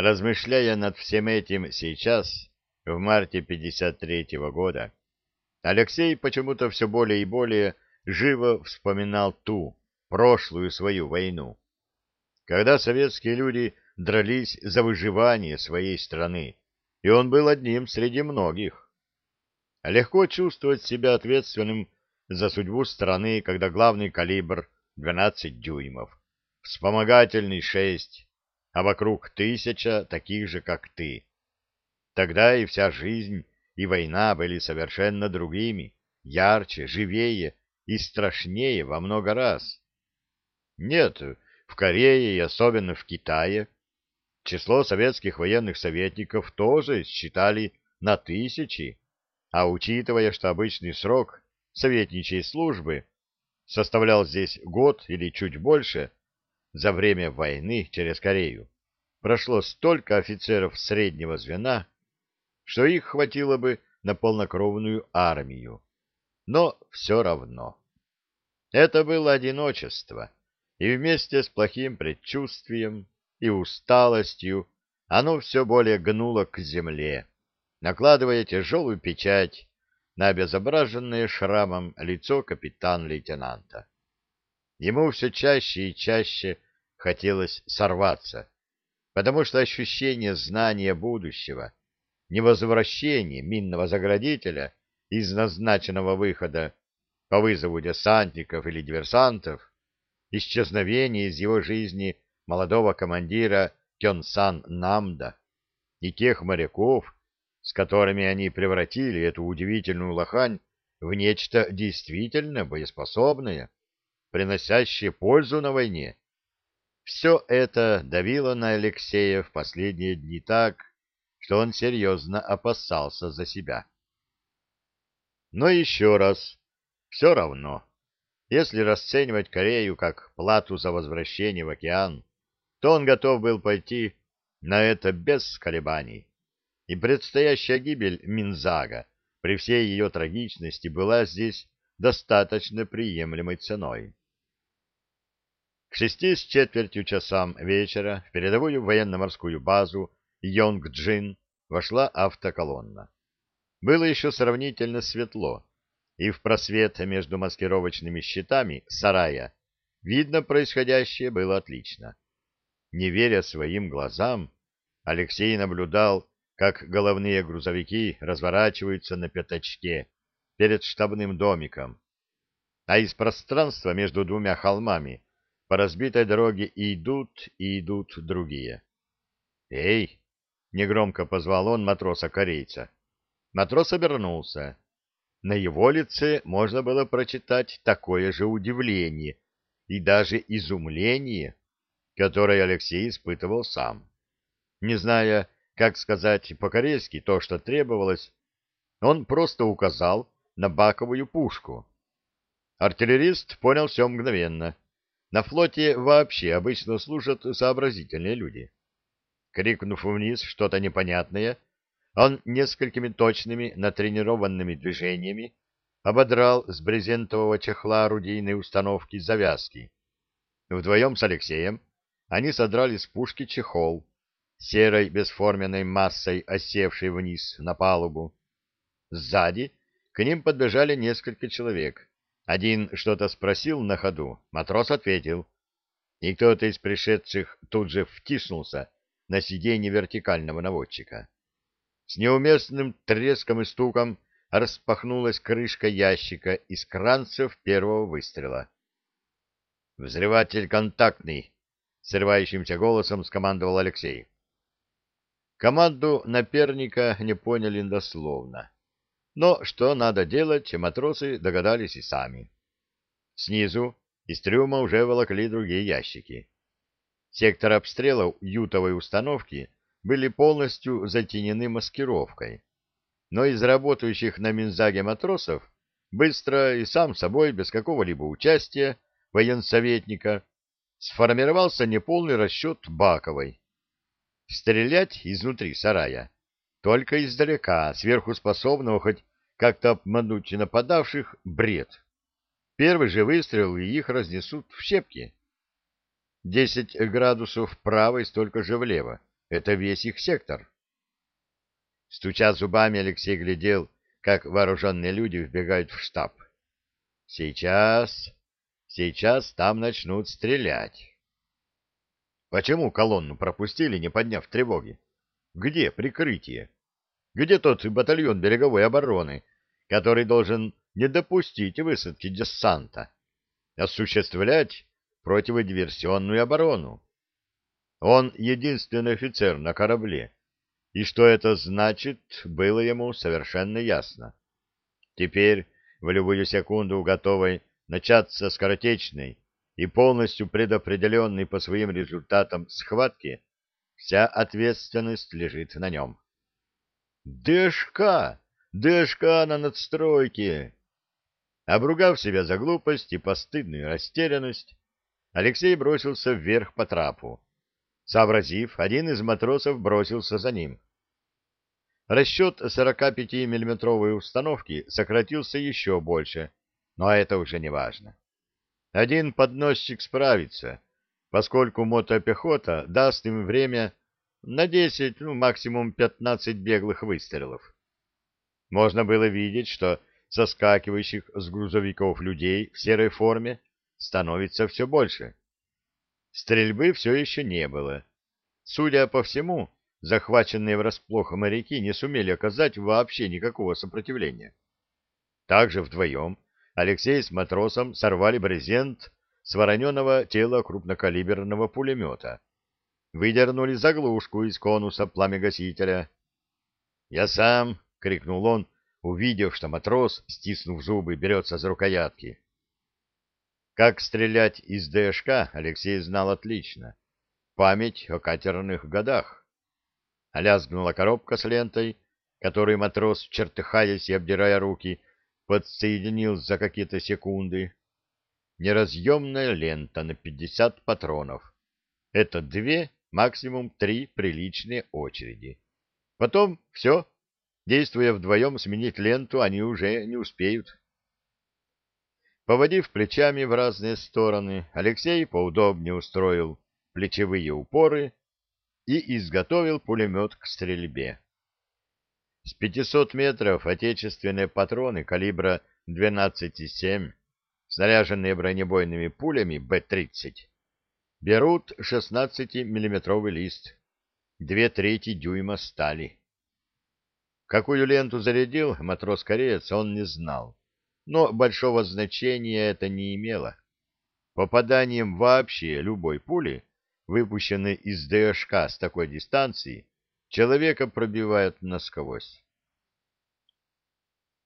Размышляя над всем этим сейчас, в марте 53-го года, Алексей почему-то все более и более живо вспоминал ту, прошлую свою войну, когда советские люди дрались за выживание своей страны, и он был одним среди многих. Легко чувствовать себя ответственным за судьбу страны, когда главный калибр 12 дюймов, вспомогательный 6, а вокруг тысяча таких же, как ты. Тогда и вся жизнь, и война были совершенно другими, ярче, живее и страшнее во много раз. Нет, в Корее и особенно в Китае число советских военных советников тоже считали на тысячи, а учитывая, что обычный срок советничьей службы составлял здесь год или чуть больше, за время войны через Корею прошло столько офицеров среднего звена, что их хватило бы на полнокровную армию. Но все равно. Это было одиночество, и вместе с плохим предчувствием и усталостью оно все более гнуло к земле, накладывая тяжелую печать на обезображенное шрамом лицо капитан-лейтенанта. Ему все чаще и чаще хотелось сорваться, потому что ощущение знания будущего, невозвращение минного заградителя из назначенного выхода по вызову десантников или диверсантов, исчезновение из его жизни молодого командира Кёнсан Намда и тех моряков, с которыми они превратили эту удивительную лохань в нечто действительно боеспособное, приносящее пользу на войне. Все это давило на Алексея в последние дни так, что он серьезно опасался за себя. Но еще раз, все равно, если расценивать Корею как плату за возвращение в океан, то он готов был пойти на это без колебаний. И предстоящая гибель Минзага при всей ее трагичности была здесь достаточно приемлемой ценой. К шести с четвертью часам вечера в передовую военно-морскую базу Йонг-Джин вошла автоколонна. Было еще сравнительно светло, и в просвет между маскировочными щитами сарая видно происходящее было отлично. Не веря своим глазам, Алексей наблюдал, как головные грузовики разворачиваются на пятачке перед штабным домиком, а из пространства между двумя холмами по разбитой дороге идут и идут другие. «Эй!» — негромко позвал он матроса-корейца. Матрос обернулся. На его лице можно было прочитать такое же удивление и даже изумление, которое Алексей испытывал сам. Не зная, как сказать по-корейски то, что требовалось, он просто указал на баковую пушку. Артиллерист понял все мгновенно — на флоте вообще обычно служат сообразительные люди. Крикнув вниз что-то непонятное, он несколькими точными, натренированными движениями ободрал с брезентового чехла орудийной установки завязки. Вдвоем с Алексеем они содрали с пушки чехол, серой бесформенной массой осевшей вниз на палубу. Сзади к ним подбежали несколько человек. Один что-то спросил на ходу, матрос ответил, и кто-то из пришедших тут же втиснулся на сиденье вертикального наводчика. С неуместным треском и стуком распахнулась крышка ящика из кранцев первого выстрела. «Взрыватель контактный!» — срывающимся голосом скомандовал Алексей. Команду наперника не поняли дословно. Но что надо делать, матросы догадались и сами. Снизу из трюма уже волокли другие ящики. Сектор обстрела ютовой установки были полностью затенены маскировкой. Но из работающих на Минзаге матросов быстро и сам собой, без какого-либо участия военсоветника, сформировался неполный расчет Баковой. Стрелять изнутри сарая только издалека, сверху способного хоть как-то обмануть нападавших, бред. Первый же выстрел, и их разнесут в щепки. Десять градусов вправо и столько же влево. Это весь их сектор. Стуча зубами, Алексей глядел, как вооруженные люди вбегают в штаб. Сейчас, сейчас там начнут стрелять. Почему колонну пропустили, не подняв тревоги? Где прикрытие? Где тот батальон береговой обороны, который должен не допустить высадки десанта, осуществлять противодиверсионную оборону? Он единственный офицер на корабле, и что это значит, было ему совершенно ясно. Теперь, в любую секунду готовой начаться скоротечной и полностью предопределенной по своим результатам схватки, вся ответственность лежит на нем. ДШК! ДШК на надстройке! Обругав себя за глупость и постыдную растерянность, Алексей бросился вверх по трапу. Сообразив, один из матросов бросился за ним. Расчет 45-миллиметровой установки сократился еще больше, но это уже не важно. Один подносчик справится, поскольку мотопехота даст им время на 10, ну, максимум 15 беглых выстрелов. Можно было видеть, что соскакивающих с грузовиков людей в серой форме становится все больше. Стрельбы все еще не было. Судя по всему, захваченные врасплох моряки не сумели оказать вообще никакого сопротивления. Также вдвоем Алексей с матросом сорвали брезент с вороненого тела крупнокалиберного пулемета. Выдернули заглушку из конуса пламегасителя. «Я сам!» — крикнул он, увидев, что матрос, стиснув зубы, берется за рукоятки. Как стрелять из ДШК Алексей знал отлично. Память о катерных годах. Лязгнула коробка с лентой, которую матрос, чертыхаясь и обдирая руки, подсоединил за какие-то секунды. Неразъемная лента на пятьдесят патронов. Это две, максимум три приличные очереди. Потом все. Действуя вдвоем, сменить ленту они уже не успеют. Поводив плечами в разные стороны, Алексей поудобнее устроил плечевые упоры и изготовил пулемет к стрельбе. С 500 метров отечественные патроны калибра 12,7, снаряженные бронебойными пулями Б-30, берут 16-миллиметровый лист, две трети дюйма стали. Какую ленту зарядил матрос-кореец, он не знал, но большого значения это не имело. Попаданием вообще любой пули, выпущенной из ДШК с такой дистанции, Человека пробивает насквозь.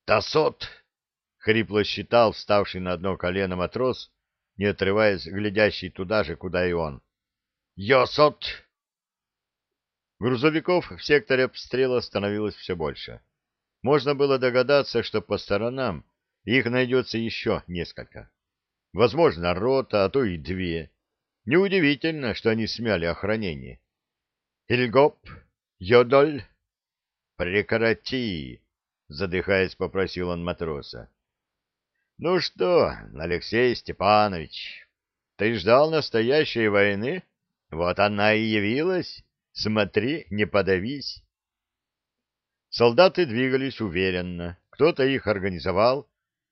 «Тасот!» — хрипло считал вставший на одно колено матрос, не отрываясь, глядящий туда же, куда и он. «Йосот!» Грузовиков в секторе обстрела становилось все больше. Можно было догадаться, что по сторонам их найдется еще несколько. Возможно, рота, а то и две. Неудивительно, что они смяли охранение. Ильгоп Йодоль, прекрати, задыхаясь, попросил он матроса. Ну что, Алексей Степанович, ты ждал настоящей войны? Вот она и явилась. Смотри, не подавись. Солдаты двигались уверенно. Кто-то их организовал,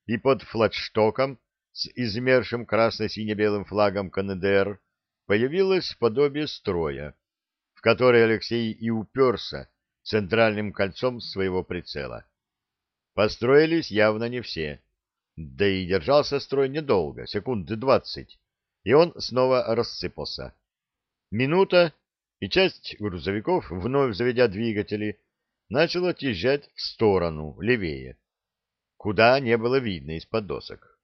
и под флагштоком с измершим красно-сине-белым флагом КНДР появилось подобие строя который Алексей и уперся центральным кольцом своего прицела. Построились явно не все, да и держался строй недолго, секунды двадцать, и он снова рассыпался. Минута, и часть грузовиков, вновь заведя двигатели, начала отъезжать в сторону, левее, куда не было видно из-под досок.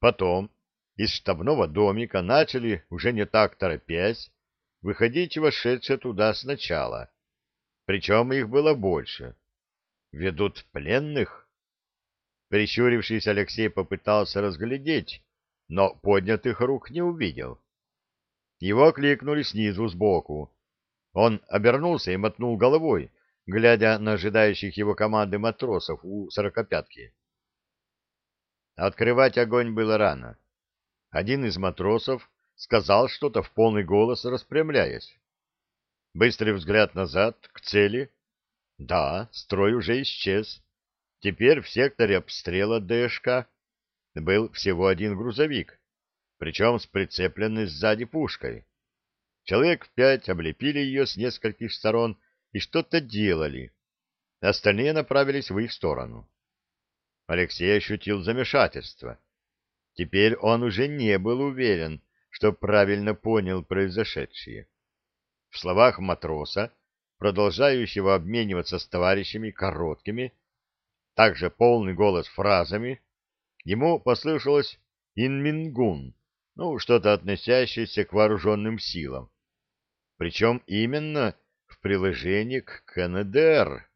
Потом из штабного домика начали, уже не так торопясь, выходить вошедшие туда сначала. Причем их было больше. Ведут пленных? Прищурившись, Алексей попытался разглядеть, но поднятых рук не увидел. Его кликнули снизу, сбоку. Он обернулся и мотнул головой, глядя на ожидающих его команды матросов у сорокопятки. Открывать огонь было рано. Один из матросов сказал что-то в полный голос, распрямляясь. Быстрый взгляд назад, к цели. Да, строй уже исчез. Теперь в секторе обстрела ДШК был всего один грузовик, причем с прицепленной сзади пушкой. Человек в пять облепили ее с нескольких сторон и что-то делали. Остальные направились в их сторону. Алексей ощутил замешательство. Теперь он уже не был уверен, что правильно понял произошедшее. В словах матроса, продолжающего обмениваться с товарищами короткими, также полный голос фразами, ему послышалось «инмингун», ну, что-то относящееся к вооруженным силам. Причем именно в приложении к КНДР.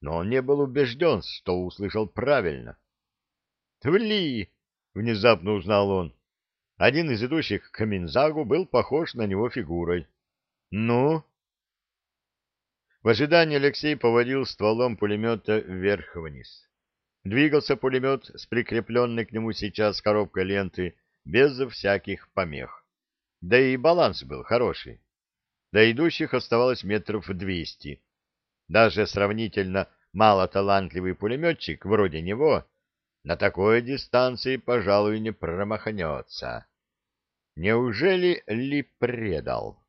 Но он не был убежден, что услышал правильно. «Вли!» — внезапно узнал он. Один из идущих к Минзагу был похож на него фигурой. «Ну?» В ожидании Алексей поводил стволом пулемета вверх-вниз. Двигался пулемет с прикрепленной к нему сейчас коробкой ленты без всяких помех. Да и баланс был хороший. До идущих оставалось метров двести. Даже сравнительно малоталантливый пулеметчик вроде него на такой дистанции, пожалуй, не промахнется. Неужели Ли предал?